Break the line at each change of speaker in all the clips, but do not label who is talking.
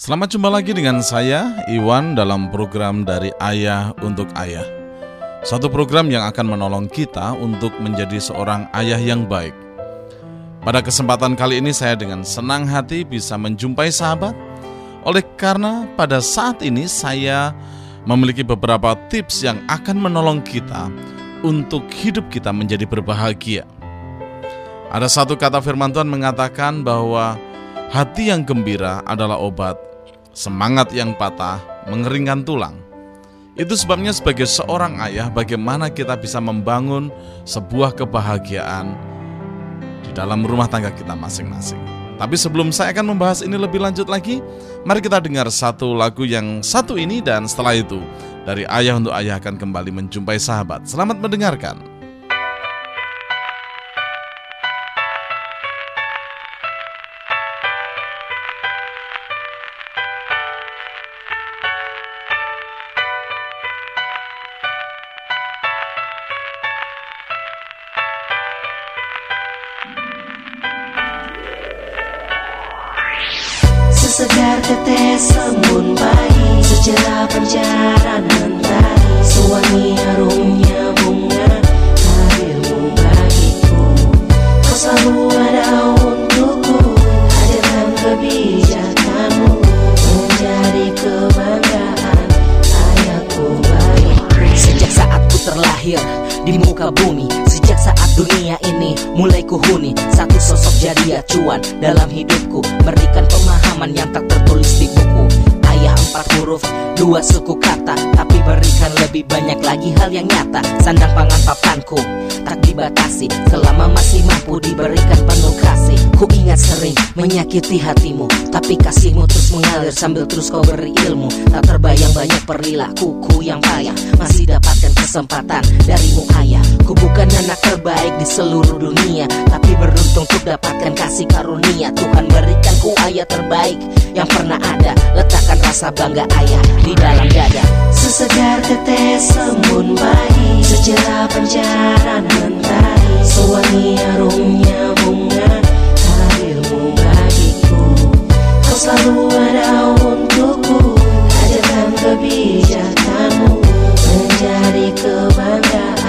Selamat jumpa lagi dengan saya, Iwan, dalam program dari Ayah untuk Ayah. Satu program yang akan menolong kita untuk menjadi seorang ayah yang baik. Pada kesempatan kali ini saya dengan senang hati bisa menjumpai sahabat, oleh karena pada saat ini saya memiliki beberapa tips yang akan menolong kita untuk hidup kita menjadi berbahagia. Ada satu kata firman Tuhan mengatakan bahwa hati yang gembira adalah obat semangat yang patah, mengeringkan tulang. Itu sebabnya sebagai seorang ayah bagaimana kita bisa membangun sebuah kebahagiaan di dalam rumah tangga kita masing-masing. Tapi sebelum saya akan membahas ini lebih lanjut lagi, mari kita dengar satu lagu yang satu ini dan setelah itu dari ayah untuk ayah akan kembali menjumpai sahabat. Selamat mendengarkan.
Menyakiti hatimu Tapi kasihmu terus mengalir sambil terus kau beri ilmu. Tak terbayang banyak perilakuku yang payah Masih dapatkan kesempatan darimu ayah Ku bukan anak terbaik di seluruh dunia Tapi beruntung untuk dapatkan kasih karunia. Tuhan berikan ku ayah terbaik yang pernah ada. Letakkan rasa bangga ayah di dalam dada.
Sesegar tetes embun pagi Secerah pancaran mentari Sewangi harumnya bunga selalu ada untukku. Hadirkan kebijakanmu Menjadi kebanggaan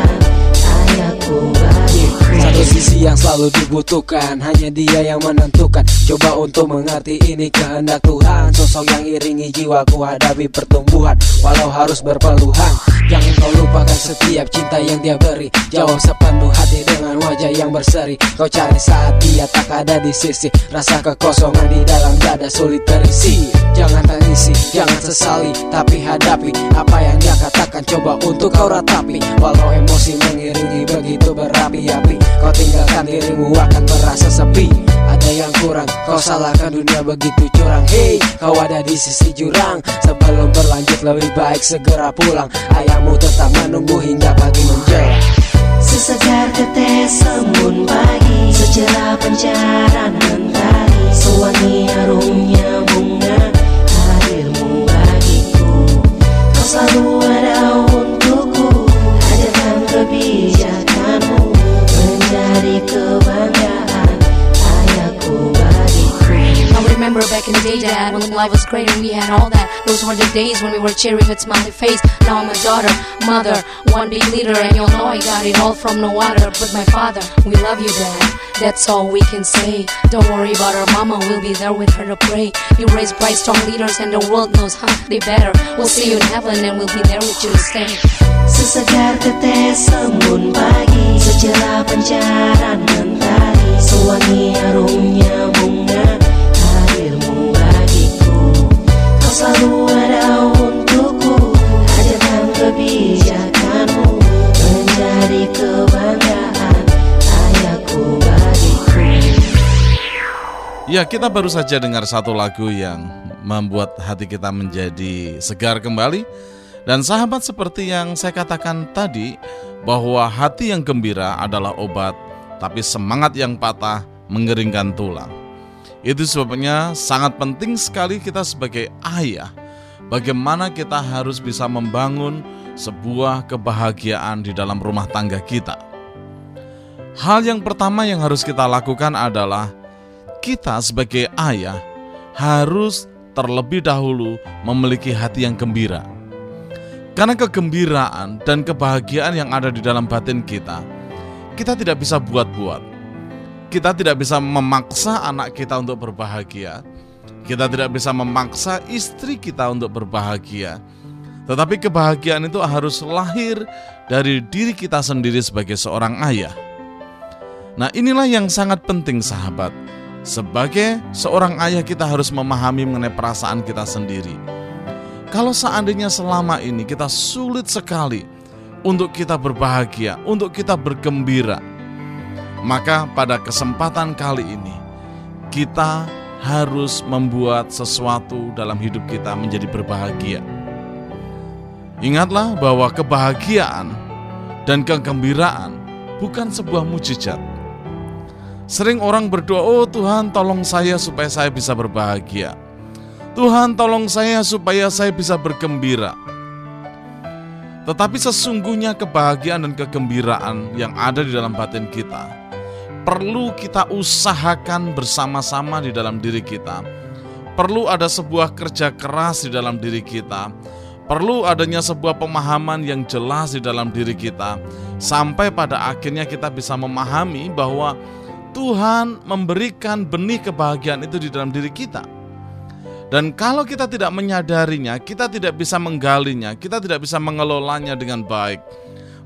bagiku
Satu sisi yang selalu dibutuhkan Hanya dia yang menentukan. Coba untuk mengerti ini kehendak Tuhan. Sosok yang iringi jiwaku hadapi pertumbuhan Walau harus berpeluhan. Jangan kau lupakan setiap cinta yang dia beri. Jawab sepenuh hati dengan wajah yang berseri. Kau cari saat dia tak ada di sisi. Rasa kekosongan di dalam dada sulit terisi. Jangan tangisi, jangan sesali Tapi hadapi apa yang dia katakan. Coba untuk kau ratapi Walau emosi mengiringi begitu berapi-api tinggalkan dirimu akan merasa sepi. Ada yang kurang, kau salahkan dunia begitu curang. Hei, kau ada di sisi jurang. Sebelum berlanjut lebih baik segera pulang. Ayahmu tetap menunggu hingga pagi menjelang.
Sesegar tetes embun pagi Secerah pancaran mentari. Sewangi harumnya bunga Hadirmu bagiku. Kau selalu ada untukku Hadirkan kebijakanmu
remember back in the day, Dad, when life was great and we had all that. Those were the days when we were cheering with smiley face. Now I'm a daughter, mother, one big leader, and you'll know I got it all from no other but my father. We love you, Dad. That's all we can say. Don't worry about our mama, we'll be there with her to pray. You raise bright, strong leaders, and the world knows, huh? They better. We'll see you in heaven, and we'll be there with you to stay.
Sesegar tetes embun pagi Secerah pancaran mentari Sewangi harumnya bunga Hadirmu bagiku Kau selalu ada untukku Hadirkan kebijakanmu Menjadi kebanggaan Ayahku bagiku
Ya, kita baru saja dengar satu lagu yang membuat hati kita menjadi segar kembali. Dan sahabat seperti yang saya katakan tadi, bahwa hati yang gembira adalah obat, tapi semangat yang patah mengeringkan tulang. Itu sebabnya sangat penting sekali kita sebagai ayah, bagaimana kita harus bisa membangun sebuah kebahagiaan di dalam rumah tangga kita. Hal yang pertama yang harus kita lakukan adalah kita sebagai ayah harus terlebih dahulu memiliki hati yang gembira. Karena kegembiraan dan kebahagiaan yang ada di dalam batin kita, kita tidak bisa buat-buat. Kita tidak bisa memaksa anak kita untuk berbahagia. Kita tidak bisa memaksa istri kita untuk berbahagia. Tetapi kebahagiaan itu harus lahir dari diri kita sendiri sebagai seorang ayah. Nah, inilah yang sangat penting, sahabat. Sebagai seorang ayah, kita harus memahami mengenai perasaan kita sendiri. Kalau seandainya selama ini kita sulit sekali untuk kita berbahagia, untuk kita bergembira, maka pada kesempatan kali ini kita harus membuat sesuatu dalam hidup kita menjadi berbahagia. Ingatlah bahwa kebahagiaan dan kegembiraan bukan sebuah mujizat. Sering orang berdoa, "Oh Tuhan, tolong saya supaya saya bisa berbahagia." Tuhan, tolong saya supaya saya bisa bergembira. Tetapi sesungguhnya kebahagiaan dan kegembiraan yang ada di dalam batin kita perlu kita usahakan bersama-sama di dalam diri kita. Perlu ada sebuah kerja keras di dalam diri kita Perlu adanya sebuah pemahaman yang jelas di dalam diri kita, sampai pada akhirnya kita bisa memahami bahwa Tuhan memberikan benih kebahagiaan itu di dalam diri kita. Dan kalau kita tidak menyadarinya, kita tidak bisa menggalinya, kita tidak bisa mengelolanya dengan baik.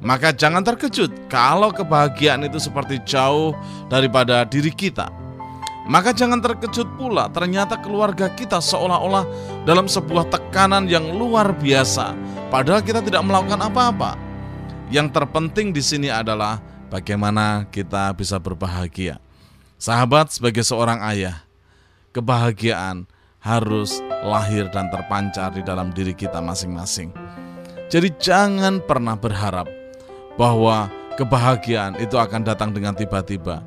Maka jangan terkejut kalau kebahagiaan itu seperti jauh daripada diri kita maka jangan terkejut pula ternyata keluarga kita seolah-olah dalam sebuah tekanan yang luar biasa padahal kita tidak melakukan apa-apa. Yang terpenting di sini adalah bagaimana kita bisa berbahagia. Sahabat sebagai seorang ayah, kebahagiaan harus lahir dan terpancar di dalam diri kita masing-masing. Jadi jangan pernah berharap bahwa kebahagiaan itu akan datang dengan tiba-tiba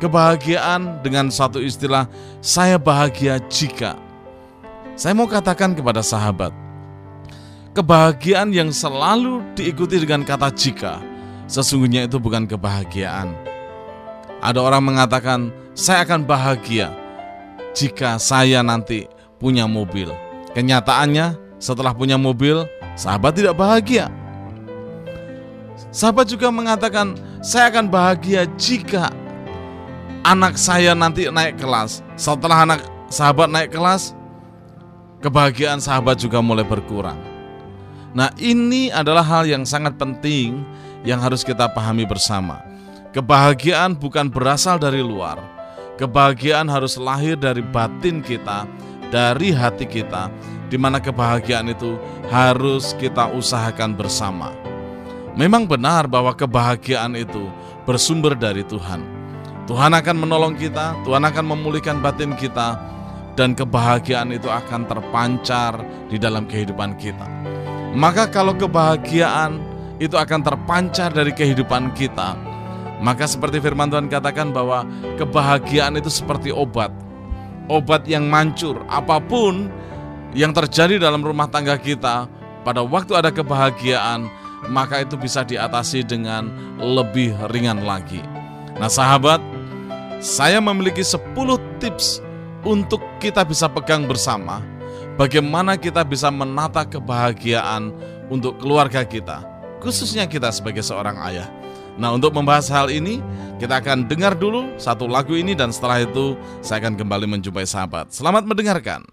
kebahagiaan dengan satu istilah, saya bahagia jika. Saya mau katakan kepada sahabat, kebahagiaan yang selalu diikuti dengan kata jika, sesungguhnya itu bukan kebahagiaan. Ada orang mengatakan, saya akan bahagia jika saya nanti punya mobil. Kenyataannya, setelah punya mobil, sahabat tidak bahagia. Sahabat juga mengatakan, saya akan bahagia jika anak saya nanti naik kelas. Setelah anak sahabat naik kelas, kebahagiaan sahabat juga mulai berkurang. Nah, ini adalah hal yang sangat penting yang harus kita pahami bersama. Kebahagiaan bukan berasal dari luar. Kebahagiaan harus lahir dari batin kita, dari hati kita, di mana kebahagiaan itu harus kita usahakan bersama. Memang benar bahwa kebahagiaan itu bersumber dari Tuhan Tuhan akan menolong kita, Tuhan akan memulihkan batin kita, dan kebahagiaan itu akan terpancar di dalam kehidupan kita. Maka, kalau kebahagiaan itu akan terpancar dari kehidupan kita, maka seperti firman Tuhan katakan bahwa kebahagiaan itu seperti obat, obat yang mancur. Apa pun yang terjadi dalam rumah tangga kita, pada waktu ada kebahagiaan, maka itu bisa diatasi dengan lebih ringan lagi. Nah, sahabat, saya memiliki 10 tips untuk kita bisa pegang bersama bagaimana kita bisa menata kebahagiaan untuk keluarga kita, khususnya kita sebagai seorang ayah. Nah, untuk membahas hal ini, kita akan dengar dulu satu lagu ini dan setelah itu saya akan kembali menjumpai sahabat. Selamat mendengarkan.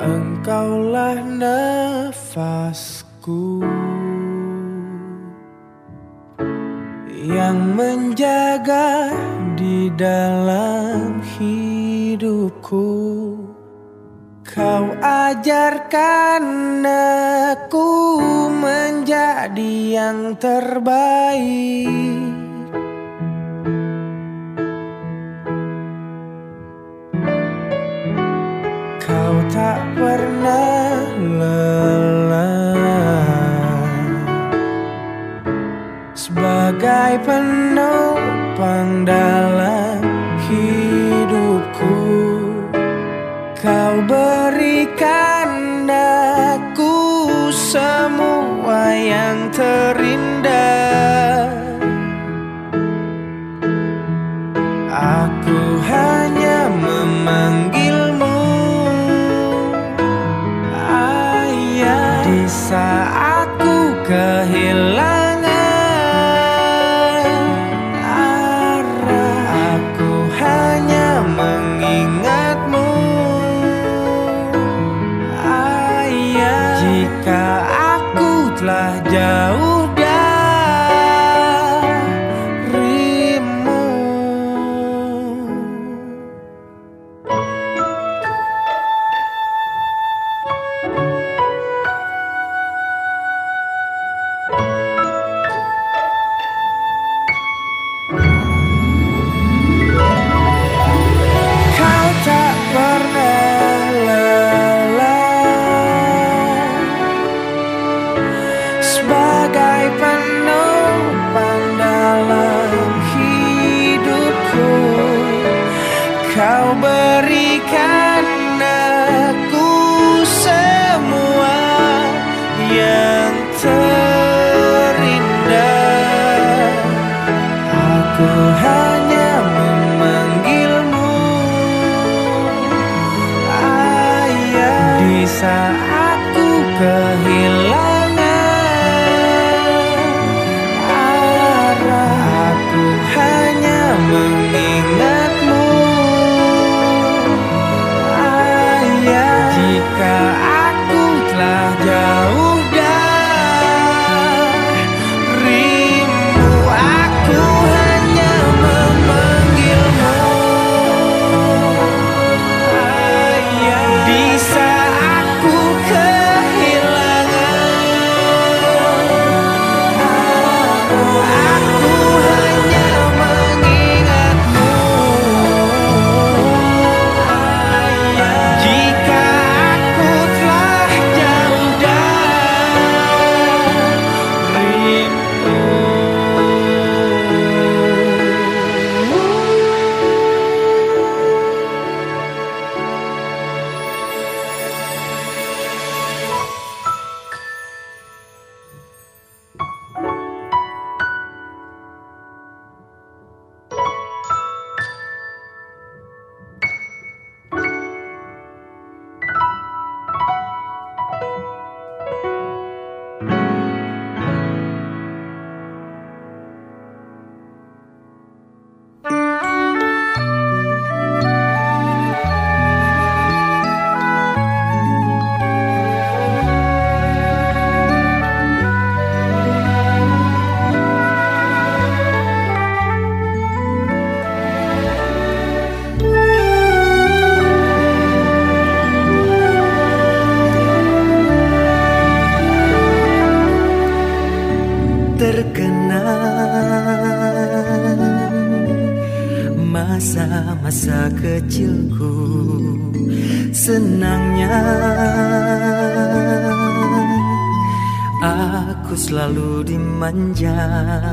Engkaulah nafasku Yang menjaga di dalam hidupku. Kau ajarkan aku menjadi yang terbaik. Tak pernah lelah sebagai penopang dalam hidupku. Kau berikan aku semua yang terima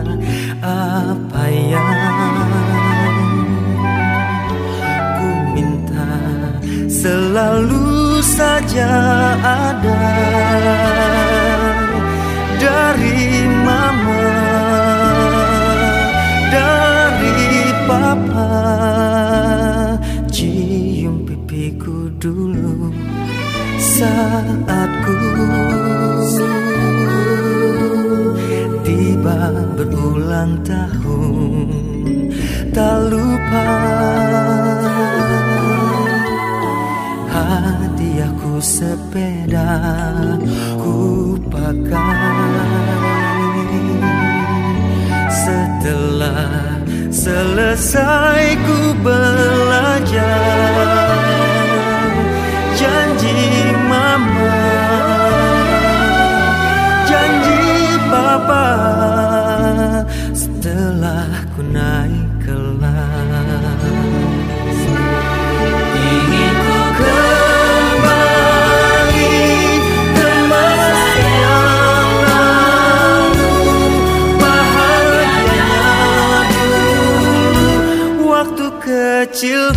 time Hati aku
sepeda ku pakai. Setelah selesai ku belajar.
you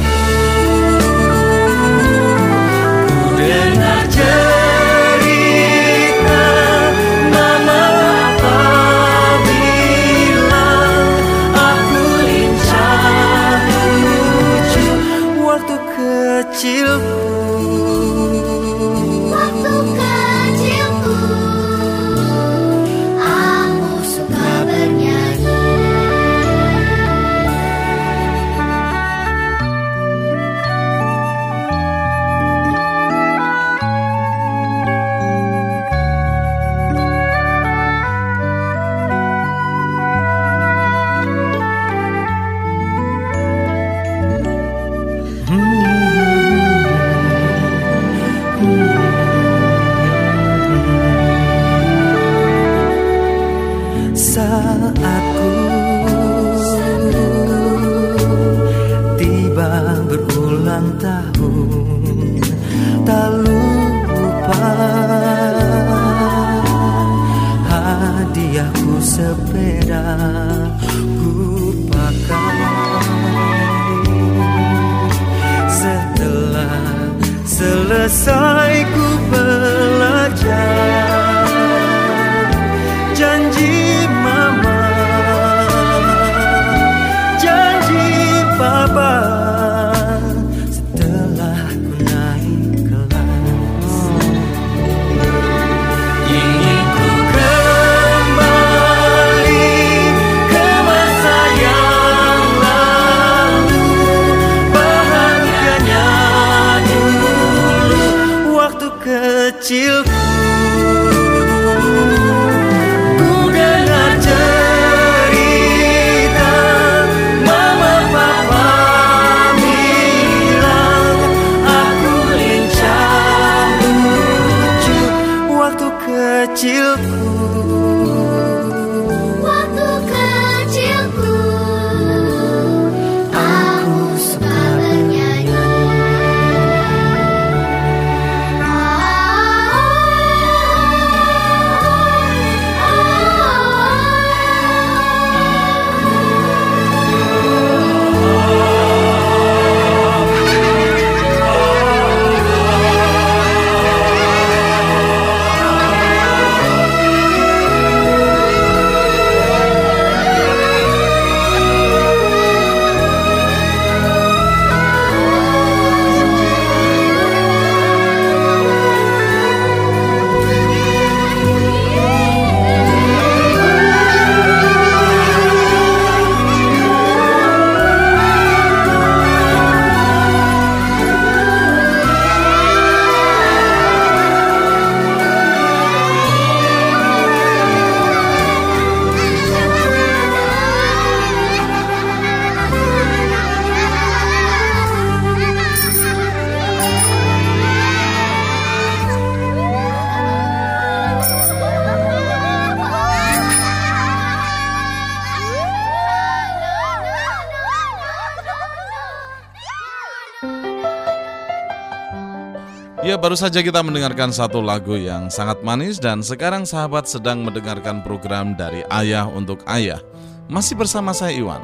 baru saja kita mendengarkan satu lagu yang sangat manis dan sekarang sahabat sedang mendengarkan program dari Ayah untuk Ayah. Masih bersama saya Iwan.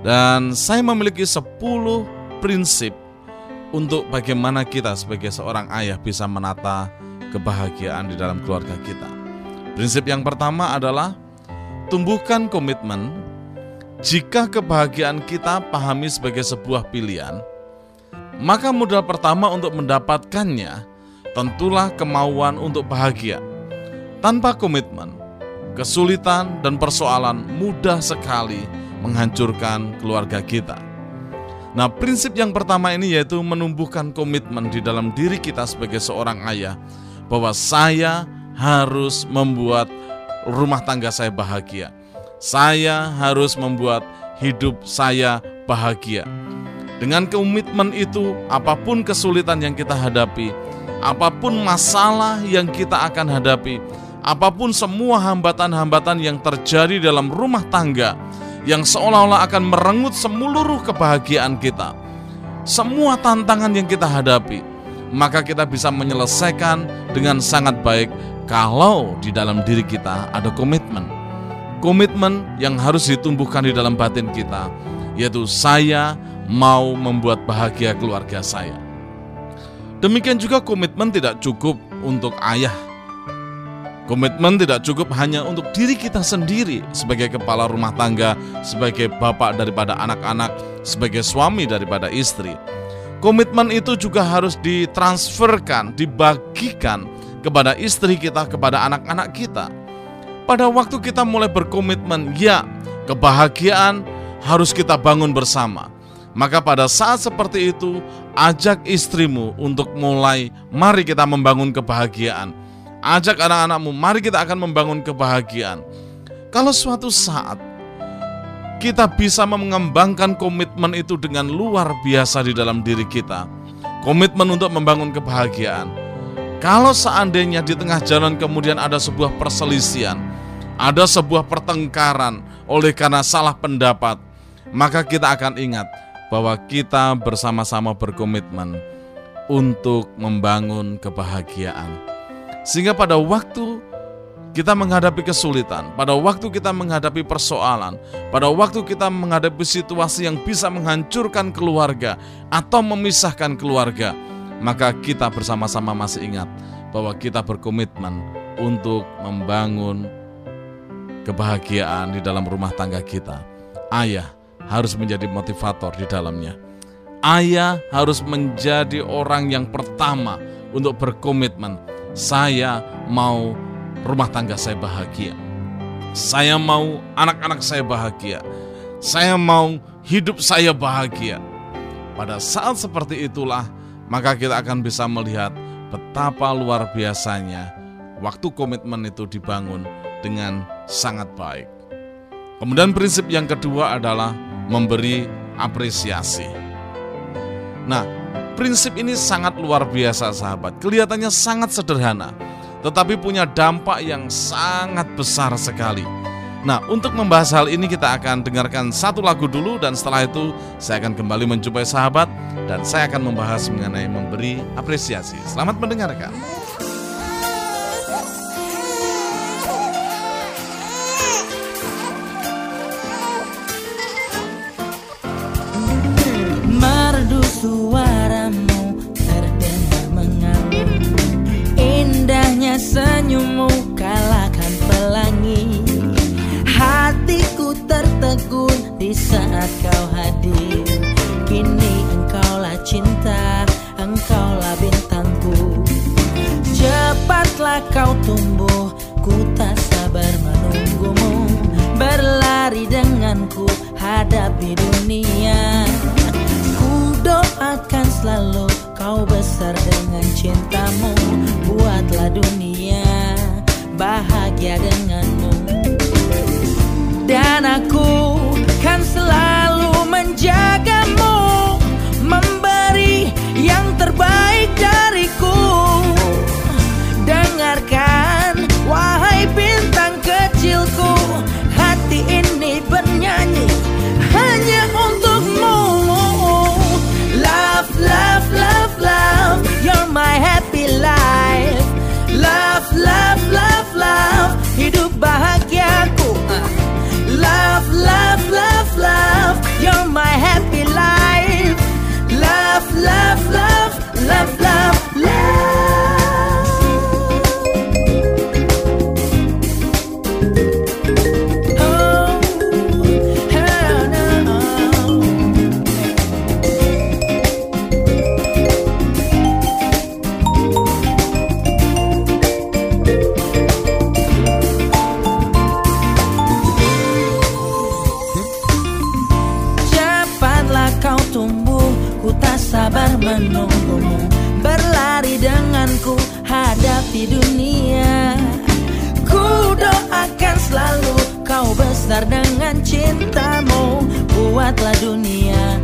Dan saya memiliki 10 prinsip untuk bagaimana kita sebagai seorang ayah bisa menata kebahagiaan di dalam keluarga kita. Prinsip yang pertama adalah tumbuhkan komitmen jika kebahagiaan kita pahami sebagai sebuah pilihan, maka modal pertama untuk mendapatkannya tentulah kemauan untuk bahagia. Tanpa komitmen, kesulitan dan persoalan mudah sekali menghancurkan keluarga kita. Nah, prinsip yang pertama ini yaitu menumbuhkan komitmen di dalam diri kita sebagai seorang ayah bahwa saya harus membuat rumah tangga saya bahagia. Saya harus membuat hidup saya bahagia. Dengan komitmen itu, apa pun kesulitan yang kita hadapi, apa pun masalah yang kita akan hadapi, apa pun semua hambatan-hambatan yang terjadi dalam rumah tangga yang seolah-olah akan merenggut seluruh kebahagiaan kita, semua tantangan yang kita hadapi, maka kita bisa menyelesaikan dengan sangat baik kalau di dalam diri kita ada komitmen. Komitmen yang harus ditumbuhkan di dalam batin kita, yaitu saya mau membuat bahagia keluarga saya. Demikian juga komitmen tidak cukup untuk ayah. Komitmen tidak cukup hanya untuk diri kita sendiri sebagai kepala rumah tangga, sebagai bapak daripada anak-anak, sebagai suami daripada istri. Komitmen itu juga harus ditransferkan, dibagikan kepada istri kita, kepada anak-anak kita. Pada waktu kita mulai berkomitmen, ya, kebahagiaan harus kita bangun bersama. Maka pada saat seperti itu, ajak istrimu untuk mulai, mari kita membangun kebahagiaan. Ajak anak-anakmu, mari kita akan membangun kebahagiaan. Kalau suatu saat kita bisa mengembangkan komitmen itu dengan luar biasa di dalam diri kita, komitmen untuk membangun kebahagiaan. Kalau seandainya di tengah jalan kemudian ada sebuah perselisihan, ada sebuah pertengkaran oleh karena salah pendapat, maka kita akan ingat bahwa kita bersama-sama berkomitmen untuk membangun kebahagiaan. Sehingga pada waktu kita menghadapi kesulitan, pada waktu kita menghadapi persoalan, pada waktu kita menghadapi situasi yang bisa menghancurkan keluarga atau memisahkan keluarga, maka kita bersama-sama masih ingat bahwa kita berkomitmen untuk membangun kebahagiaan di dalam rumah tangga kita. Ayah harus menjadi motivator di dalamnya. Ayah harus menjadi orang yang pertama untuk berkomitmen. Saya mau rumah tangga saya bahagia. Saya mau anak-anak saya bahagia. Saya mau hidup saya bahagia. Pada saat seperti itulah, maka kita akan bisa melihat betapa luar biasanya waktu komitmen itu dibangun dengan sangat baik. Kemudian prinsip yang kedua adalah memberi apresiasi. Nah, prinsip ini sangat luar biasa sahabat. Kelihatannya sangat sederhana, tetapi punya dampak yang sangat besar sekali. Nah, untuk membahas hal ini kita akan dengarkan satu lagu dulu dan setelah itu saya akan kembali menjumpai sahabat dan saya akan membahas mengenai memberi apresiasi. Selamat mendengarkan.
Suaramu terdengar mengalir. Indahnya senyummu kalahkan pelangi. Hatiku tertegun di saat kau hadir. Kini engkaulah cinta, engkaulah bintangku. Cepatlah kau tumbuh, selalu kau besar dengan cintamu Buatlah dunia bahagia denganmu. Dan aku my happy life. Love, love, love, love di dunia. Ku doakan selalu kau besar dengan cintamu. Buatlah dunia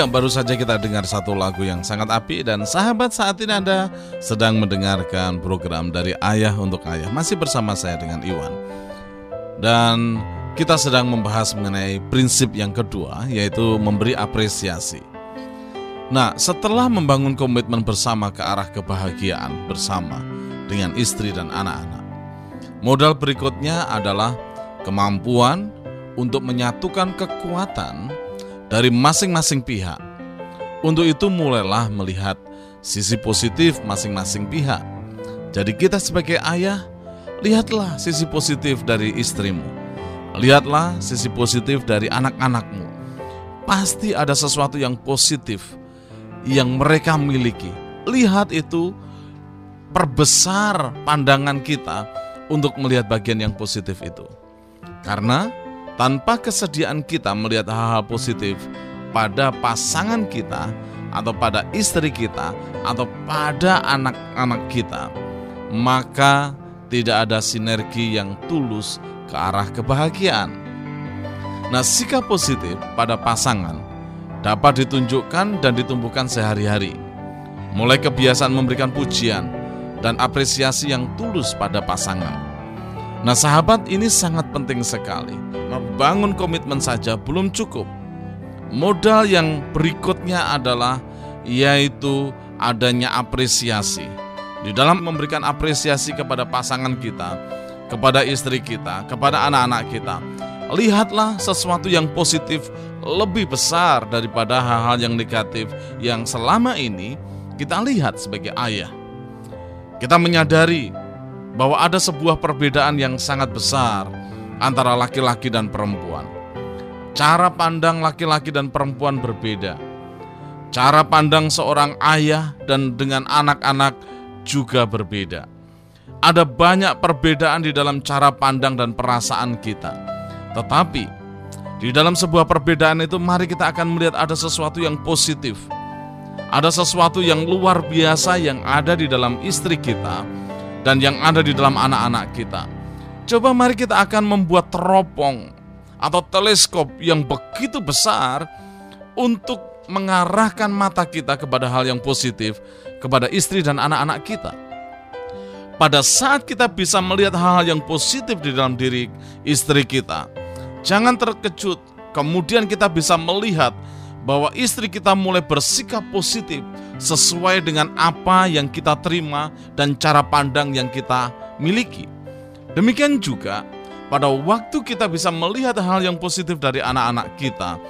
Ya, baru saja kita dengar satu lagu yang sangat api dan sahabat saat ini Anda sedang mendengarkan program dari Ayah untuk Ayah. Masih bersama saya dengan Iwan. Dan kita sedang membahas mengenai prinsip yang kedua yaitu memberi apresiasi. Nah, setelah membangun komitmen bersama ke arah kebahagiaan bersama dengan istri dan anak-anak. Modal berikutnya adalah kemampuan untuk menyatukan kekuatan dari masing-masing pihak. Untuk itu mulailah melihat sisi positif masing-masing pihak. Jadi kita sebagai ayah, lihatlah sisi positif dari istrimu. Lihatlah sisi positif dari anak-anakmu. Pasti ada sesuatu yang positif yang mereka miliki. Lihat itu, perbesar pandangan kita untuk melihat bagian yang positif itu. Karena tanpa kesediaan kita melihat hal-hal positif pada pasangan kita atau pada istri kita atau pada anak-anak kita, maka tidak ada sinergi yang tulus ke arah kebahagiaan. Nah, sikap positif pada pasangan dapat ditunjukkan dan ditumbuhkan sehari-hari. Mulai kebiasaan memberikan pujian dan apresiasi yang tulus pada pasangan. Nah, sahabat, ini sangat penting sekali membangun komitmen saja belum cukup. Modal yang berikutnya adalah yaitu adanya apresiasi. Di dalam memberikan apresiasi kepada pasangan kita, kepada istri kita, kepada anak-anak kita, lihatlah sesuatu yang positif lebih besar daripada hal-hal yang negatif yang selama ini kita lihat sebagai ayah. Kita menyadari bahwa ada sebuah perbedaan yang sangat besar antara laki-laki dan perempuan. Cara pandang laki-laki dan perempuan berbeda. Cara pandang seorang ayah dan dengan anak-anak juga berbeda. Ada banyak perbedaan di dalam cara pandang dan perasaan kita. Tetapi di dalam sebuah perbedaan itu mari kita akan melihat ada sesuatu yang positif. Ada sesuatu yang luar biasa yang ada di dalam istri kita dan yang ada di dalam anak-anak kita Coba mari kita akan membuat teropong atau teleskop yang begitu besar untuk mengarahkan mata kita kepada hal yang positif, kepada istri dan anak-anak kita. Pada saat kita bisa melihat hal-hal yang positif di dalam diri istri kita, jangan terkejut. Kemudian kita bisa melihat bahwa istri kita mulai bersikap positif sesuai dengan apa yang kita terima dan cara pandang yang kita miliki. Demikian juga pada waktu kita bisa melihat hal yang positif dari anak-anak kita,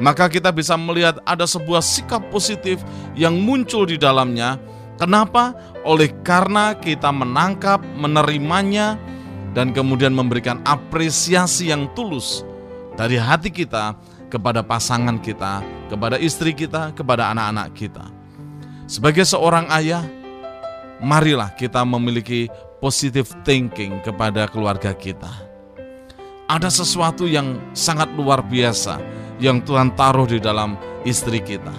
maka kita bisa melihat ada sebuah sikap positif yang muncul di dalamnya. Kenapa? Oleh karena kita menangkap, menerimanya, dan kemudian memberikan apresiasi yang tulus dari hati kita kepada pasangan kita, kepada istri kita, kepada anak-anak kita. Sebagai seorang ayah, marilah kita memiliki positive thinking kepada keluarga kita. Ada sesuatu yang sangat luar biasa yang Tuhan taruh di dalam istri kita.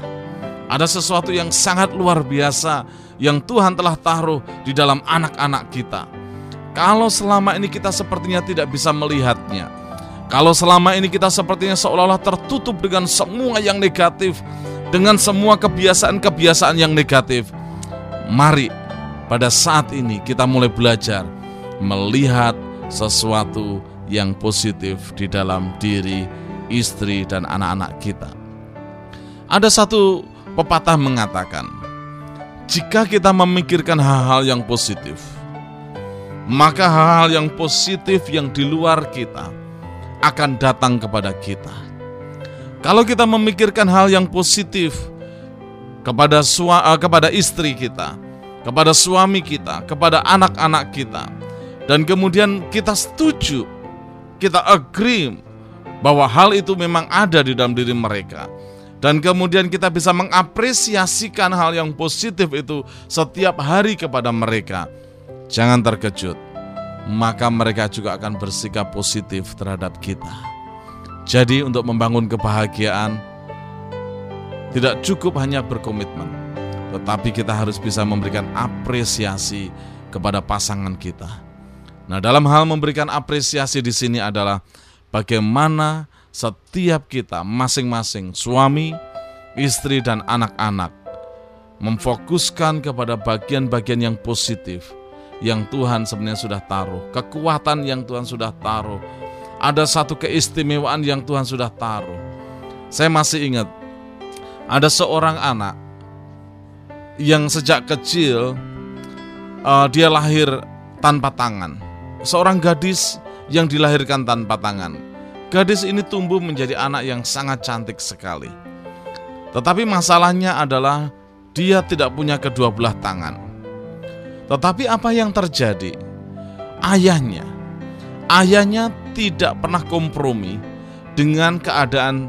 Ada sesuatu yang sangat luar biasa yang Tuhan telah taruh di dalam anak-anak kita. Kalau selama ini kita sepertinya tidak bisa melihatnya, kalau selama ini kita sepertinya seolah-olah tertutup dengan semua yang negatif, dengan semua kebiasaan-kebiasaan yang negatif, mari pada saat ini kita mulai belajar melihat sesuatu yang positif di dalam diri istri dan anak-anak kita. Ada satu pepatah mengatakan, jika kita memikirkan hal-hal yang positif, maka hal-hal yang positif yang di luar kita akan datang kepada kita. Kalau kita memikirkan hal yang positif kepada sua, eh, kepada istri kita, kepada suami kita, kepada anak-anak kita. Dan kemudian kita setuju, kita agree bahwa hal itu memang ada di dalam diri mereka. Dan kemudian kita bisa mengapresiasikan hal yang positif itu setiap hari kepada mereka. Jangan terkejut, maka mereka juga akan bersikap positif terhadap kita. Jadi untuk membangun kebahagiaan, tidak cukup hanya berkomitmen, tetapi kita harus bisa memberikan apresiasi kepada pasangan kita. Nah, dalam hal memberikan apresiasi di sini adalah bagaimana setiap kita masing-masing suami istri dan anak-anak memfokuskan kepada bagian-bagian yang positif yang Tuhan sebenarnya sudah taruh, kekuatan yang Tuhan sudah taruh, ada satu keistimewaan yang Tuhan sudah taruh. Saya masih ingat ada seorang anak yang sejak kecil uh, dia lahir tanpa tangan. Seorang gadis yang dilahirkan tanpa tangan. Gadis ini tumbuh menjadi anak yang sangat cantik sekali. Tetapi masalahnya adalah dia tidak punya kedua belah tangan. Tetapi apa yang terjadi? Ayahnya, ayahnya tidak pernah kompromi dengan keadaan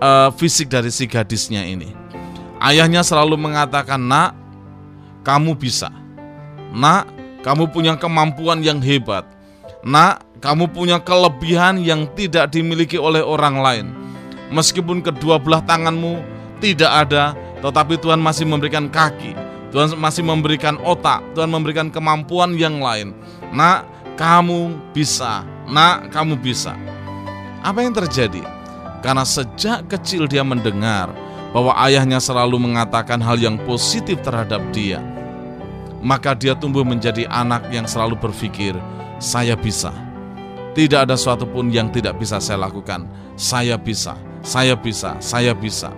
uh, fisik dari si gadisnya ini. Ayahnya selalu mengatakan, "Nak, kamu bisa. Nak, kamu punya kemampuan yang hebat. Nak, kamu punya kelebihan yang tidak dimiliki oleh orang lain. Meskipun kedua belah tanganmu tidak ada, tetapi Tuhan masih memberikan kaki, Tuhan masih memberikan otak, Tuhan memberikan kemampuan yang lain. Nak, kamu bisa. Nak, kamu bisa. Apa yang terjadi? Karena sejak kecil dia mendengar bahwa ayahnya selalu mengatakan hal yang positif terhadap dia. Maka dia tumbuh menjadi anak yang selalu berpikir, saya bisa. Tidak ada suatu pun yang tidak bisa saya lakukan. Saya bisa, saya bisa, saya bisa.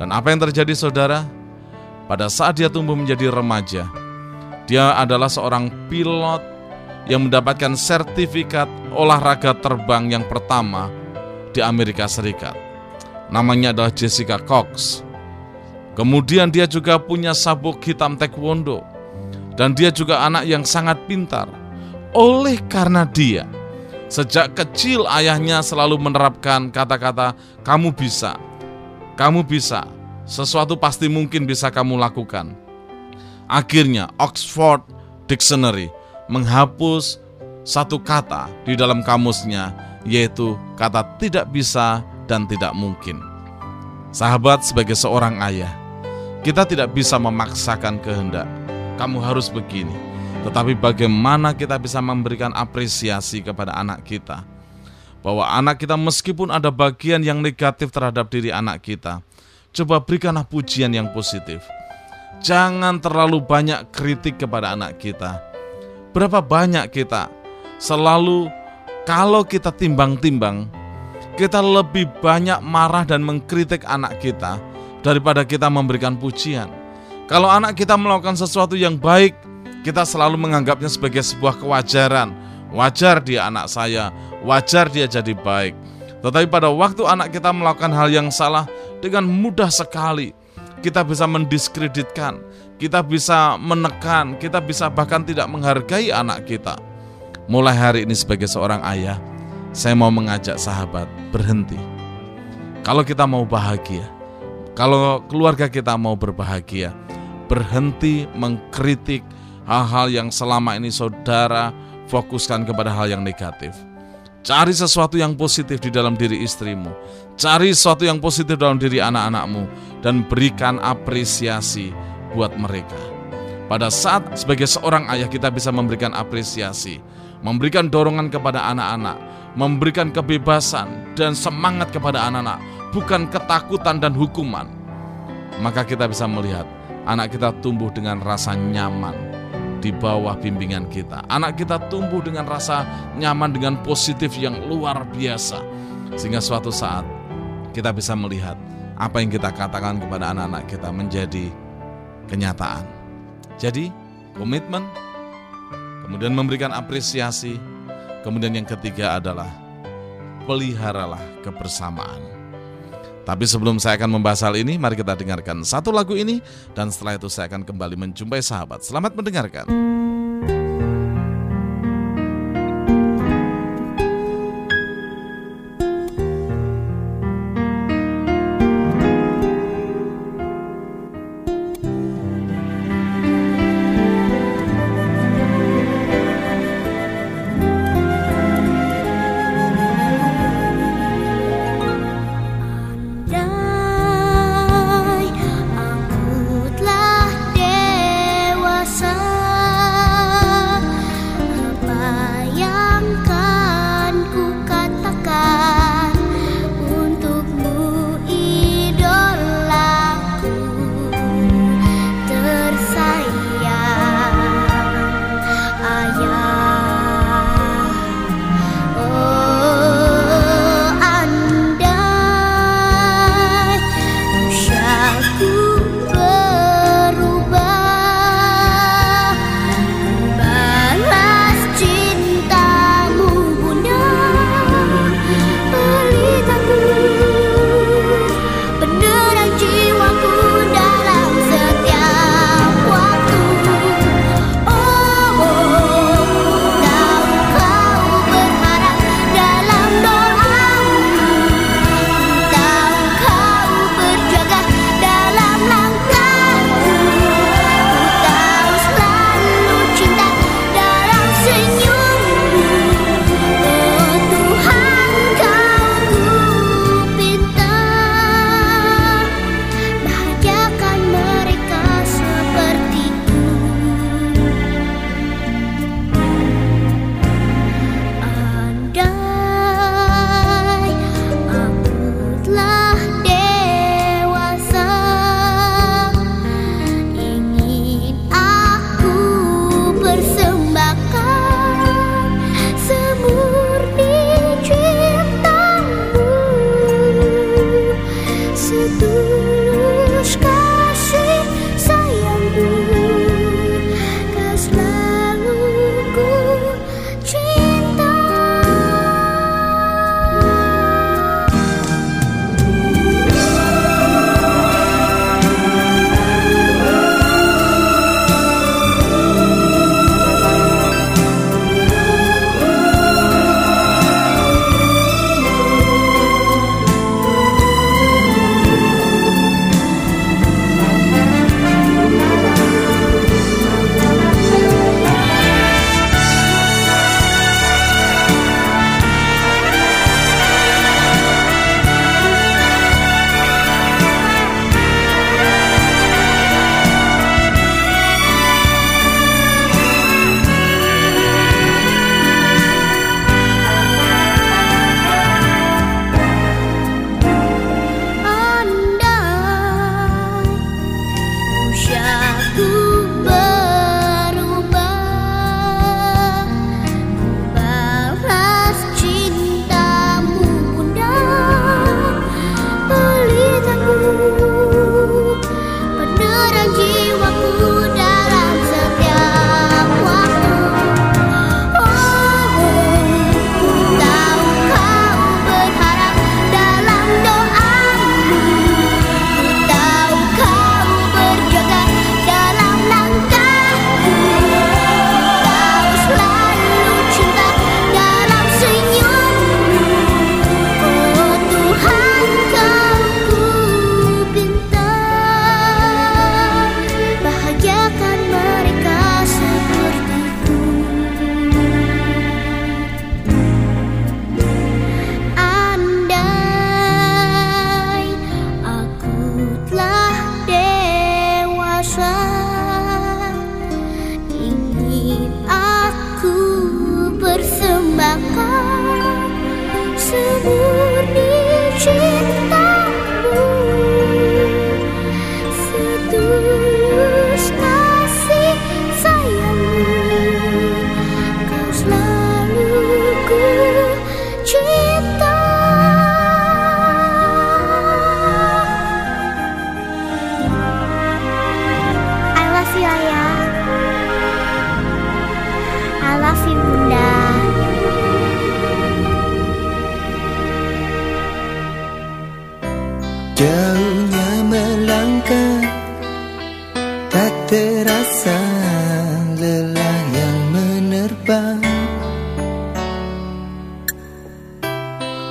Dan apa yang terjadi saudara? Pada saat dia tumbuh menjadi remaja, dia adalah seorang pilot yang mendapatkan sertifikat olahraga terbang yang pertama di Amerika Serikat. Namanya adalah Jessica Cox. Kemudian dia juga punya sabuk hitam taekwondo. Dan dia juga anak yang sangat pintar. Oleh karena dia, sejak kecil ayahnya selalu menerapkan kata-kata kamu bisa, kamu bisa, sesuatu pasti mungkin bisa kamu lakukan. Akhirnya Oxford Dictionary menghapus satu kata di dalam kamusnya, yaitu kata tidak bisa dan tidak mungkin. Sahabat, sebagai seorang ayah, kita tidak bisa memaksakan kehendak. Kamu harus begini, tetapi bagaimana kita bisa memberikan apresiasi kepada anak kita? bahwa anak kita meskipun ada bagian yang negatif terhadap diri anak kita, coba berikanlah pujian yang positif. Jangan terlalu banyak kritik kepada anak kita. Berapa banyak kita selalu kalau kita timbang-timbang, kita lebih banyak marah dan mengkritik anak kita daripada kita memberikan pujian. Kalau anak kita melakukan sesuatu yang baik, kita selalu menganggapnya sebagai sebuah kewajaran. Wajar dia anak saya, wajar dia jadi baik. Tetapi pada waktu anak kita melakukan hal yang salah dengan mudah sekali kita bisa mendiskreditkan, kita bisa menekan, kita bisa bahkan tidak menghargai anak kita. Mulai hari ini sebagai seorang ayah, saya mau mengajak sahabat berhenti. Kalau kita mau bahagia, kalau keluarga kita mau berbahagia, berhenti mengkritik hal-hal yang selama ini saudara fokuskan kepada hal yang negatif Cari sesuatu yang positif di dalam diri istrimu. Cari sesuatu yang positif dalam diri anak-anakmu dan berikan apresiasi buat mereka. Pada saat sebagai seorang ayah kita bisa memberikan apresiasi, memberikan dorongan kepada anak-anak, memberikan kebebasan dan semangat kepada anak-anak, bukan ketakutan dan hukuman. Maka kita bisa melihat anak kita tumbuh dengan rasa nyaman, di bawah bimbingan kita. Anak kita tumbuh dengan rasa nyaman dengan positif yang luar biasa. Sehingga suatu saat kita bisa melihat apa yang kita katakan kepada anak-anak kita menjadi kenyataan. Jadi, komitmen, kemudian memberikan apresiasi, kemudian yang ketiga adalah peliharalah kebersamaan. Tapi sebelum saya akan membahas hal ini, mari kita dengarkan satu lagu ini dan setelah itu saya akan kembali menjumpai sahabat. Selamat mendengarkan.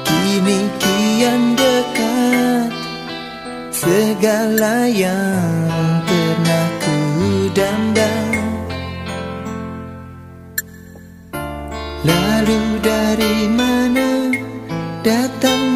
Kini kian dekat Segala yang pernah ku damba Lalu dari mana datangnya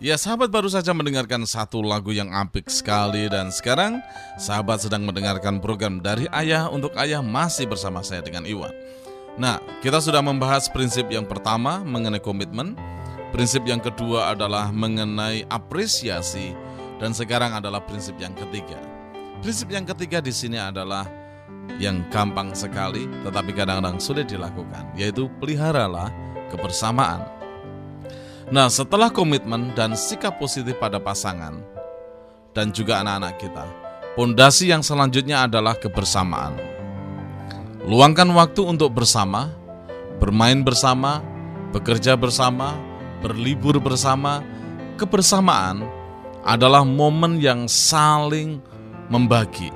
Ya sahabat baru saja mendengarkan satu lagu yang apik sekali dan sekarang sahabat sedang mendengarkan program dari ayah untuk ayah masih bersama saya dengan Iwan. Nah, kita sudah membahas prinsip yang pertama mengenai komitmen, prinsip yang kedua adalah mengenai apresiasi dan sekarang adalah prinsip yang ketiga. Prinsip yang ketiga di sini adalah yang gampang sekali tetapi kadang-kadang sulit dilakukan, yaitu peliharalah kebersamaan. Nah, setelah komitmen dan sikap positif pada pasangan dan juga anak-anak kita, pondasi yang selanjutnya adalah kebersamaan. Luangkan waktu untuk bersama, bermain bersama, bekerja bersama, berlibur bersama, kebersamaan adalah momen yang saling membagi.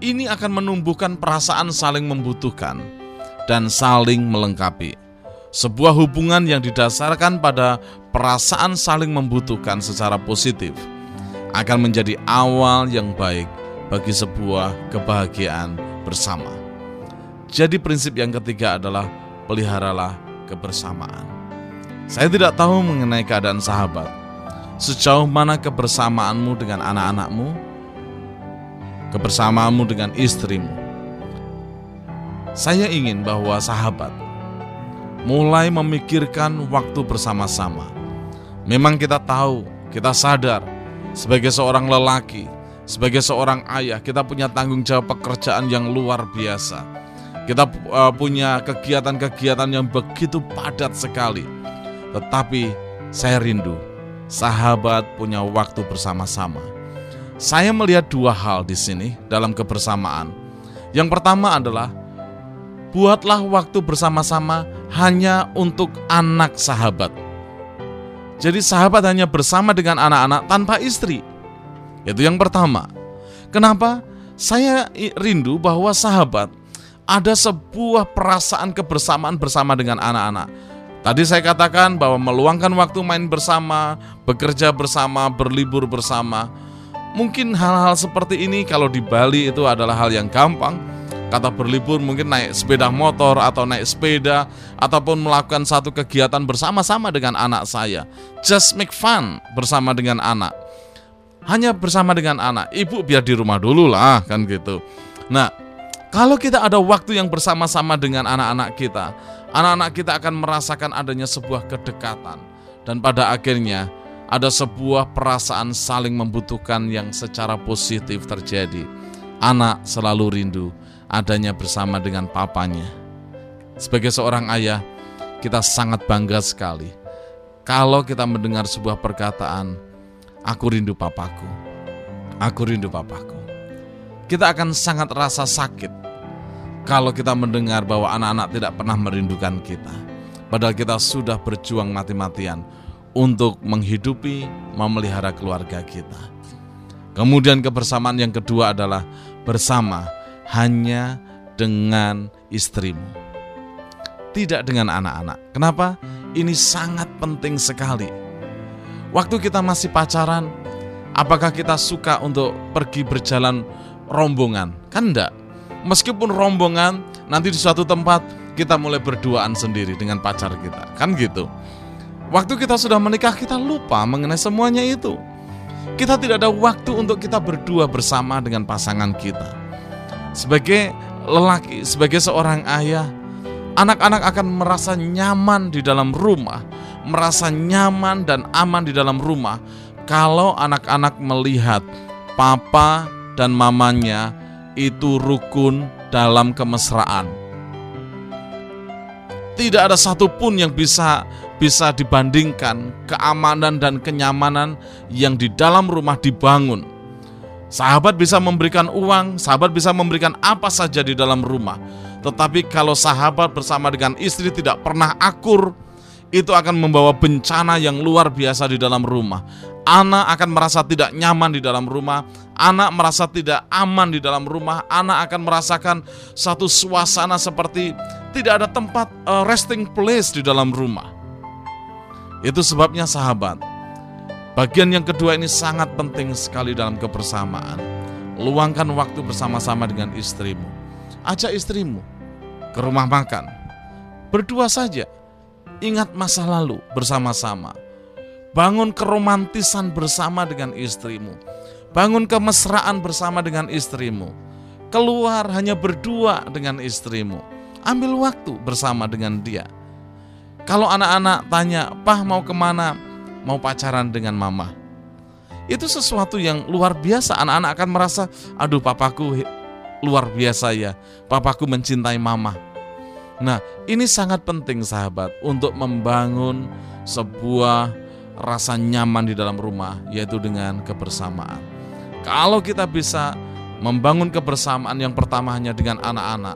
Ini akan menumbuhkan perasaan saling membutuhkan dan saling melengkapi. Sebuah hubungan yang didasarkan pada perasaan saling membutuhkan secara positif akan menjadi awal yang baik bagi sebuah kebahagiaan bersama. Jadi prinsip yang ketiga adalah peliharalah kebersamaan. Saya tidak tahu mengenai keadaan sahabat. Sejauh mana kebersamaanmu dengan anak-anakmu, kebersamaanmu dengan istrimu. Saya ingin bahwa sahabat mulai memikirkan waktu bersama-sama. Memang kita tahu, kita sadar sebagai seorang lelaki, sebagai seorang ayah, kita punya tanggung jawab pekerjaan yang luar biasa. Kita uh, punya kegiatan-kegiatan yang begitu padat sekali. Tetapi saya rindu sahabat punya waktu bersama-sama. Saya melihat dua hal di sini dalam kebersamaan. Yang pertama adalah buatlah waktu bersama-sama hanya untuk anak sahabat. Jadi sahabat hanya bersama dengan anak-anak tanpa istri. Itu yang pertama. Kenapa? Saya rindu bahwa sahabat ada sebuah perasaan kebersamaan bersama dengan anak-anak. Tadi saya katakan bahwa meluangkan waktu main bersama, bekerja bersama, berlibur bersama. Mungkin hal-hal seperti ini kalau di Bali itu adalah hal yang gampang, kata berlibur mungkin naik sepeda motor atau naik sepeda ataupun melakukan satu kegiatan bersama-sama dengan anak saya. Just make fun bersama dengan anak. Hanya bersama dengan anak. Ibu biar di rumah dulu lah kan gitu. Nah, kalau kita ada waktu yang bersama-sama dengan anak-anak kita, anak-anak kita akan merasakan adanya sebuah kedekatan dan pada akhirnya ada sebuah perasaan saling membutuhkan yang secara positif terjadi. Anak selalu rindu adanya bersama dengan papanya. Sebagai seorang ayah, kita sangat bangga sekali kalau kita mendengar sebuah perkataan, "Aku rindu papaku." Aku rindu papaku. Kita akan sangat rasa sakit kalau kita mendengar bahwa anak-anak tidak pernah merindukan kita. Padahal kita sudah berjuang mati-matian untuk menghidupi, memelihara keluarga kita. Kemudian kebersamaan yang kedua adalah bersama hanya dengan istrimu. Tidak dengan anak-anak. Kenapa? Ini sangat penting sekali. Waktu kita masih pacaran, apakah kita suka untuk pergi berjalan rombongan? Kan enggak. Meskipun rombongan, nanti di suatu tempat kita mulai berduaan sendiri dengan pacar kita. Kan gitu. Waktu kita sudah menikah, kita lupa mengenai semuanya itu. Kita tidak ada waktu untuk kita berdua bersama dengan pasangan kita. Sebagai lelaki, sebagai seorang ayah, anak-anak akan merasa nyaman di dalam rumah, merasa nyaman dan aman di dalam rumah kalau anak-anak melihat papa dan mamanya itu rukun dalam kemesraan. Tidak ada satupun yang bisa bisa dibandingkan keamanan dan kenyamanan yang di dalam rumah dibangun Sahabat bisa memberikan uang, sahabat bisa memberikan apa saja di dalam rumah. Tetapi kalau sahabat bersama dengan istri tidak pernah akur, itu akan membawa bencana yang luar biasa di dalam rumah. Anak akan merasa tidak nyaman di dalam rumah, anak merasa tidak aman di dalam rumah, anak akan merasakan satu suasana seperti tidak ada tempat uh, resting place di dalam rumah. Itu sebabnya sahabat, Bagian yang kedua ini sangat penting sekali dalam kebersamaan. Luangkan waktu bersama-sama dengan istrimu. Ajak istrimu ke rumah makan. Berdua saja. Ingat masa lalu bersama-sama. Bangun keromantisan bersama dengan istrimu. Bangun kemesraan bersama dengan istrimu. Keluar hanya berdua dengan istrimu. Ambil waktu bersama dengan dia. Kalau anak-anak tanya, Pah mau ke mana? Mau pacaran dengan mama. Itu sesuatu yang luar biasa. Anak-anak akan merasa, aduh papaku luar biasa ya. Papaku mencintai mama. Nah, ini sangat penting sahabat untuk membangun sebuah rasa nyaman di dalam rumah, yaitu dengan kebersamaan. Kalau kita bisa membangun kebersamaan yang pertama hanya dengan anak-anak,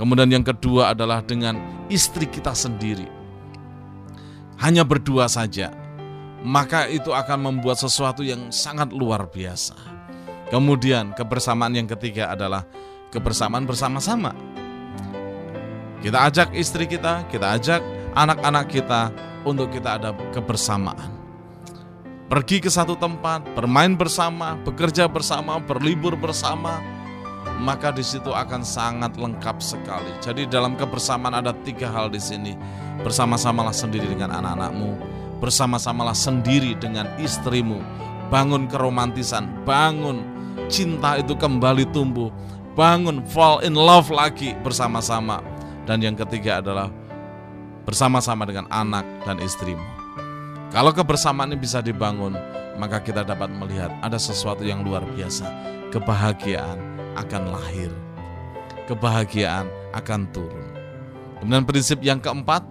Kemudian yang kedua adalah dengan istri kita sendiri. Hanya berdua saja, maka itu akan membuat sesuatu yang sangat luar biasa. Kemudian kebersamaan yang ketiga adalah kebersamaan bersama-sama. Kita ajak istri kita, kita ajak anak-anak kita untuk kita ada kebersamaan. Pergi ke satu tempat, bermain bersama, bekerja bersama, berlibur bersama, maka di situ akan sangat lengkap sekali. Jadi dalam kebersamaan ada tiga hal di sini. Bersama-samalah sendiri dengan anak-anakmu, bersama-samalah sendiri dengan istrimu. Bangun keromantisan, bangun cinta itu kembali tumbuh, bangun fall in love lagi bersama-sama. Dan yang ketiga adalah bersama-sama dengan anak dan istrimu. Kalau kebersamaan ini bisa dibangun, maka kita dapat melihat ada sesuatu yang luar biasa, kebahagiaan akan lahir, kebahagiaan akan turun. Kemudian prinsip yang keempat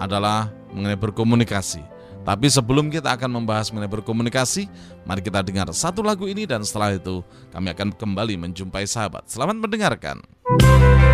adalah mengenai berkomunikasi. Tapi sebelum kita akan membahas mengenai berkomunikasi, mari kita dengar satu lagu ini dan setelah itu kami akan kembali menjumpai sahabat. Selamat mendengarkan.
Dengarkanlah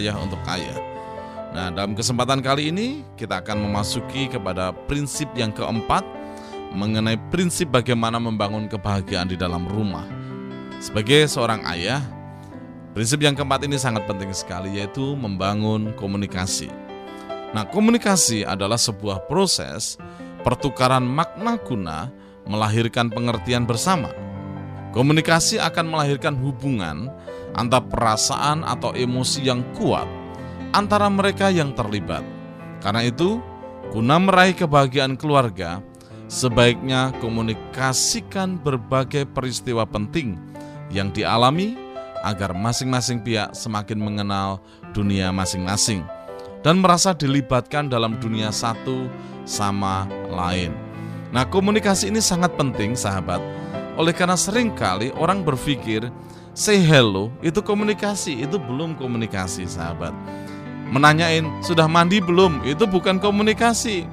Ayah
untuk Ayah. Nah, dalam kesempatan kali ini kita akan memasuki kepada prinsip yang keempat mengenai prinsip bagaimana membangun kebahagiaan di dalam rumah. Sebagai seorang ayah, prinsip yang keempat ini sangat penting sekali yaitu membangun komunikasi. Nah, komunikasi adalah sebuah proses pertukaran makna guna melahirkan pengertian bersama. Komunikasi akan melahirkan hubungan antara perasaan atau emosi yang kuat antara mereka yang terlibat. Karena itu, guna meraih kebahagiaan keluarga, sebaiknya komunikasikan berbagai peristiwa penting yang dialami agar masing-masing pihak semakin mengenal dunia masing-masing dan merasa dilibatkan dalam dunia satu sama lain. Nah, komunikasi ini sangat penting, sahabat. Oleh karena sering kali orang berpikir say hello itu komunikasi, itu belum komunikasi, sahabat. Menanyain sudah mandi belum? Itu bukan komunikasi.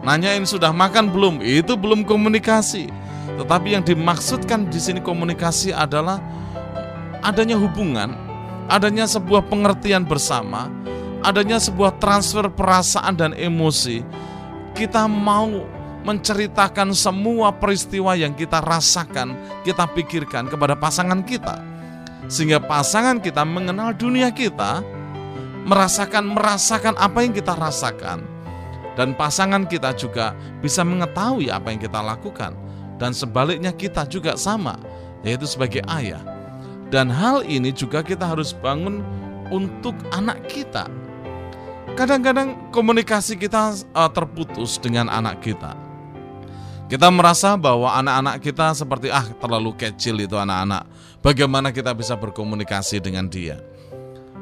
Nanyain sudah makan belum? Itu belum komunikasi. Tetapi yang dimaksudkan di sini komunikasi adalah adanya hubungan, adanya sebuah pengertian bersama, adanya sebuah transfer perasaan dan emosi. Kita mau menceritakan semua peristiwa yang kita rasakan, kita pikirkan kepada pasangan kita. Sehingga pasangan kita mengenal dunia kita, merasakan merasakan apa yang kita rasakan. Dan pasangan kita juga bisa mengetahui apa yang kita lakukan. Dan sebaliknya kita juga sama, yaitu sebagai ayah. Dan hal ini juga kita harus bangun untuk anak kita. Kadang-kadang komunikasi kita uh, terputus dengan anak kita. Kita merasa bahwa anak-anak kita seperti ah terlalu kecil itu anak-anak. Bagaimana kita bisa berkomunikasi dengan dia?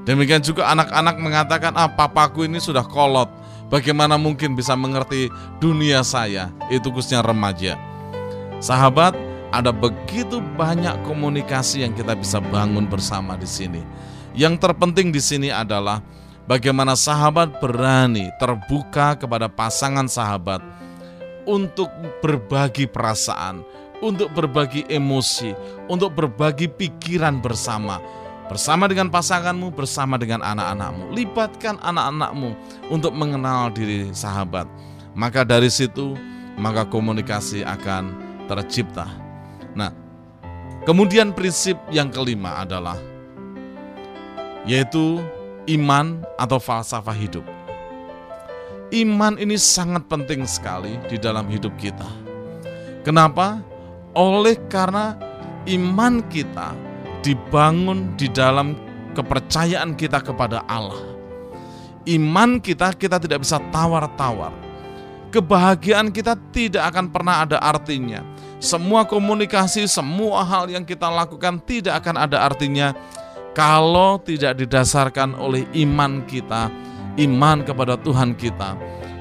Demikian juga anak-anak mengatakan ah papaku ini sudah kolot. Bagaimana mungkin bisa mengerti dunia saya? Itu khususnya remaja. Sahabat, ada begitu banyak komunikasi yang kita bisa bangun bersama di sini. Yang terpenting di sini adalah bagaimana sahabat berani terbuka kepada pasangan sahabat untuk berbagi perasaan, untuk berbagi emosi, untuk berbagi pikiran bersama. Bersama dengan pasanganmu, bersama dengan anak-anakmu. Libatkan anak-anakmu untuk mengenal diri sahabat. Maka dari situ, maka komunikasi akan tercipta. Nah, kemudian prinsip yang kelima adalah yaitu iman atau falsafah hidup. Iman ini sangat penting sekali di dalam hidup kita. Kenapa? Oleh karena iman kita dibangun di dalam kepercayaan kita kepada Allah. Iman kita kita tidak bisa tawar-tawar. Kebahagiaan kita tidak akan pernah ada artinya. Semua komunikasi, semua hal yang kita lakukan tidak akan ada artinya kalau tidak didasarkan oleh iman kita, iman kepada Tuhan kita.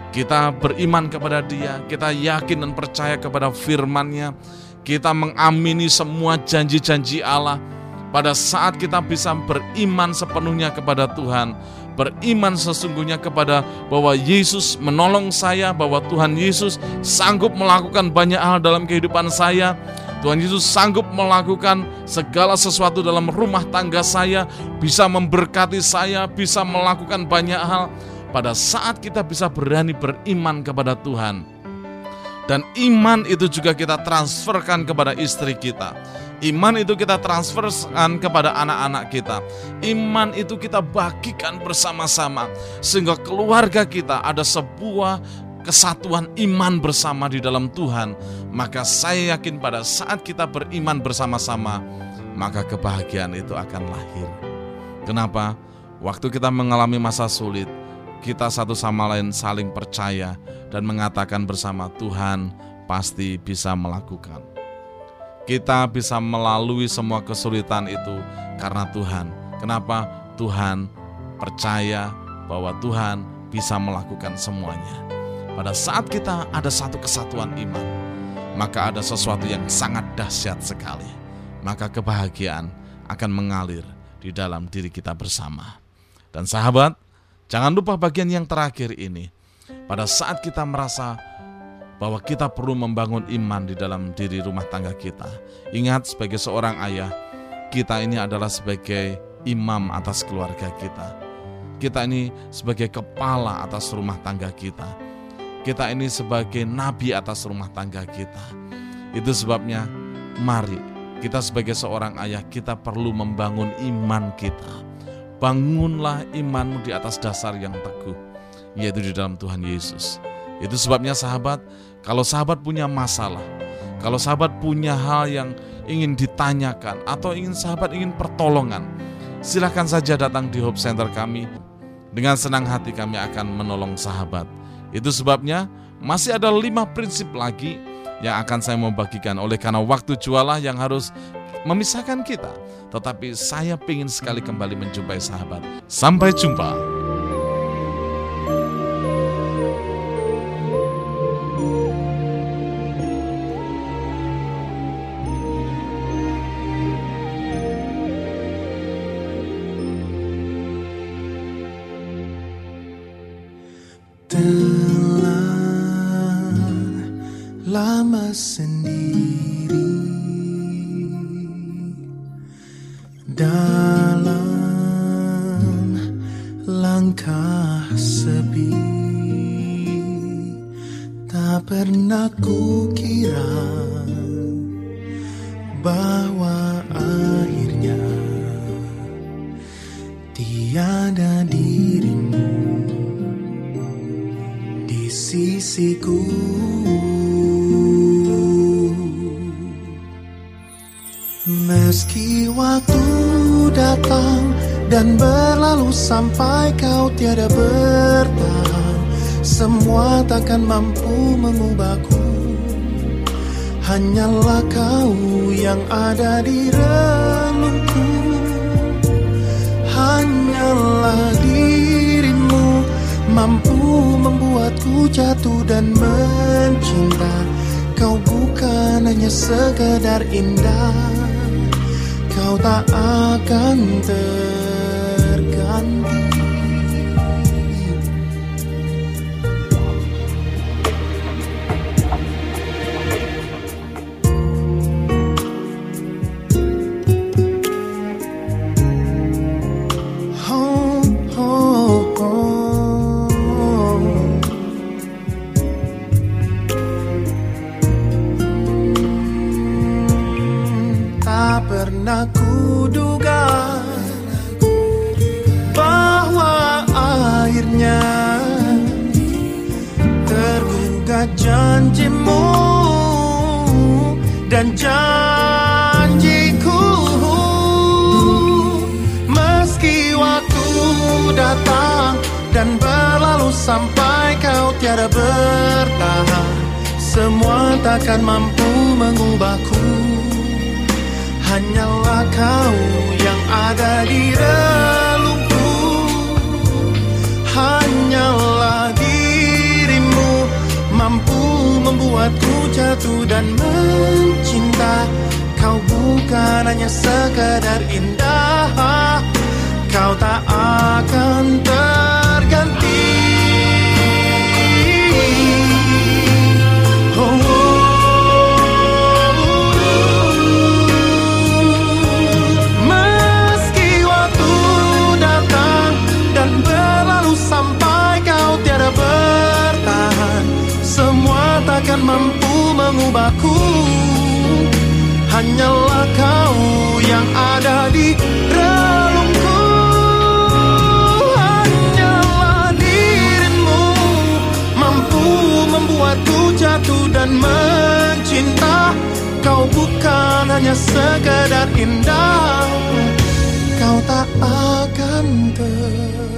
Kita beriman kepada Dia, kita yakin dan percaya kepada firman-Nya, kita mengamini semua janji-janji Allah. Pada saat kita bisa beriman sepenuhnya kepada Tuhan, beriman sesungguhnya kepada bahwa Yesus menolong saya, bahwa Tuhan Yesus sanggup melakukan banyak hal dalam kehidupan saya. Tuhan Yesus sanggup melakukan segala sesuatu dalam rumah tangga saya, bisa memberkati saya, bisa melakukan banyak hal. Pada saat kita bisa berani beriman kepada Tuhan, dan iman itu juga kita transferkan kepada istri kita. Iman itu kita transferkan kepada anak-anak kita. Iman itu kita bagikan bersama-sama sehingga keluarga kita ada sebuah kesatuan iman bersama di dalam Tuhan. Maka saya yakin pada saat kita beriman bersama-sama, maka kebahagiaan itu akan lahir. Kenapa? Waktu kita mengalami masa sulit, kita satu sama lain saling percaya dan mengatakan bersama Tuhan pasti bisa melakukan. Kita bisa melalui semua kesulitan itu karena Tuhan. Kenapa? Tuhan percaya bahwa Tuhan bisa melakukan semuanya. Pada saat kita ada satu kesatuan iman, maka ada sesuatu yang sangat dahsyat sekali. Maka kebahagiaan akan mengalir di dalam diri kita bersama. Dan sahabat, jangan lupa bagian yang terakhir ini. Pada saat kita merasa bahwa kita perlu membangun iman di dalam diri rumah tangga kita. Ingat sebagai seorang ayah, kita ini adalah sebagai imam atas keluarga kita. Kita ini sebagai kepala atas rumah tangga kita. Kita ini sebagai nabi atas rumah tangga kita. Itu sebabnya mari kita sebagai seorang ayah kita perlu membangun iman kita. Bangunlah imanmu di atas dasar yang teguh, yaitu di dalam Tuhan Yesus. Itu sebabnya sahabat, kalau sahabat punya masalah, kalau sahabat punya hal yang ingin ditanyakan atau ingin sahabat ingin pertolongan, silahkan saja datang di Hope Center kami. Dengan senang hati kami akan menolong sahabat. Itu sebabnya masih ada lima prinsip lagi yang akan saya mau bagikan oleh karena waktu jualah yang harus memisahkan kita. Tetapi saya ingin sekali kembali menjumpai sahabat. Sampai jumpa.
Indah akhirnya tergugat janjimu dan janjiku. Meski waktu datang dan berlalu sampai kau tiada bertahan semua takkan mampu mengubahku. Hanyalah kau yang ada di relungku Hanyalah dirimu mampu membuatku jatuh dan mencinta. Kau bukan hanya sekedar indah. Kau tak akan terganti takkan mampu mengubahku. Hanyalah kau yang ada di relungku. Hanyalah dirimu mampu membuatku jatuh dan mencinta. Kau bukan hanya sekedar indah Kau tak akan terganti